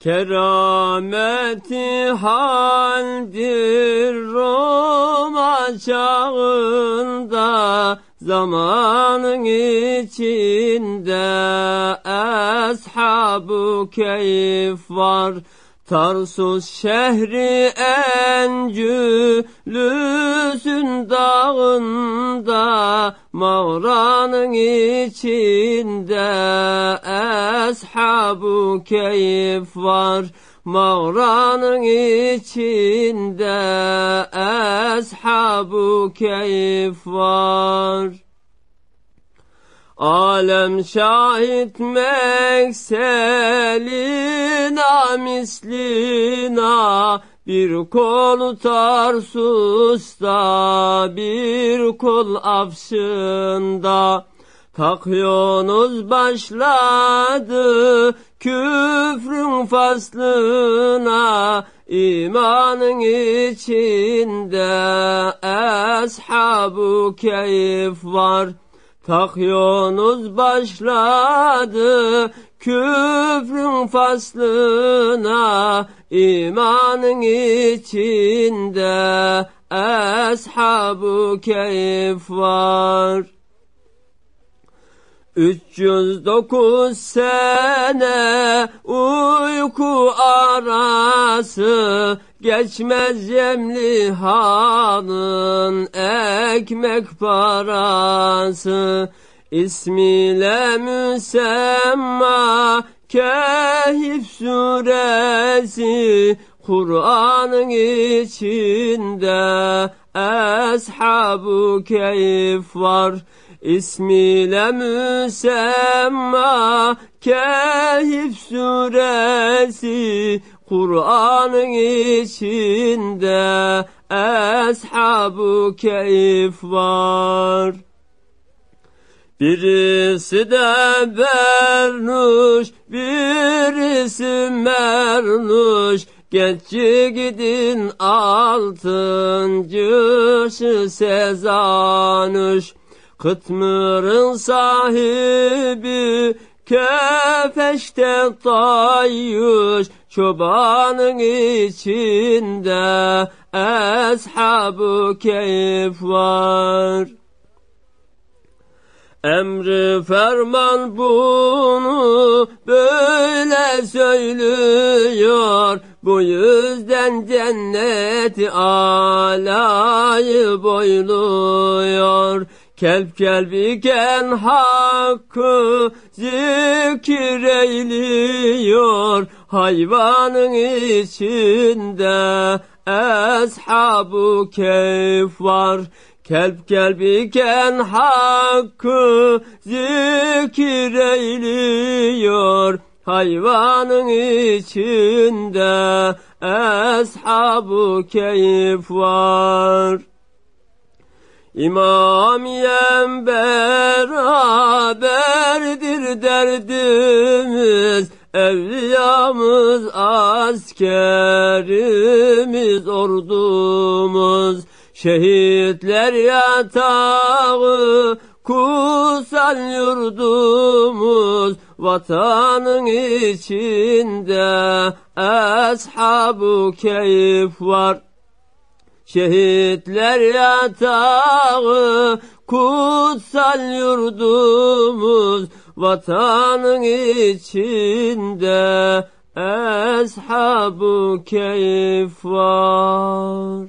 Kerameti haldir Roma çağında Zamanın içinde. Ashab-ı keyif var Tarsus şehri Encülüs'ün dağında Mağranın içinde Ashab-ı keyif var Mağranın içinde Ashab-ı keyif var Alem şahit mekselina mislina. Bir kol Tarsus'ta bir kol Afşın'da. Takıyorsunuz başladı küfrün faslına imanın içinde ashab-ı keyif var Takıyorsunuz başladı küfrün faslına imanın içinde ashab-ı keyif var. 309 sene uyku arası Geçmez Cemlihan'ın ekmek parası. İsmiyle müsemma Kehif suresi Kur'an'ın içinde. Ashab-ı keyif var İsmiyle müsemma Kehif suresi Kur'an'ın içinde Ashab-ı keyif var Birisi de Bernuş, birisi Mernuş, Geççi gidin altıncısı Sezanuş. Kıtmır'ın sahibi kefeşte tayyuş çobanın içinde ashab-ı keyif var. Emri ferman bunu böyle söylüyor. Bu yüzden cenneti alayı boyluyor. Kelp kelp iken hakkı zikir eyliyor. Hayvanın içinde ashab-ı keyif var. Kelp kelp iken hakkı zikir eyliyor. Hayvanın içinde ashab-ı keyif var. İmamiyem beraberdir derdimiz Evliyamız askerimiz ordumuz. Şehitler yatağı kutsal yurdumuz. Vatanın içinde ashab-ı keyif var Şehitler yatağı kutsal yurdumuz vatanın içinde ashab-ı keyif var.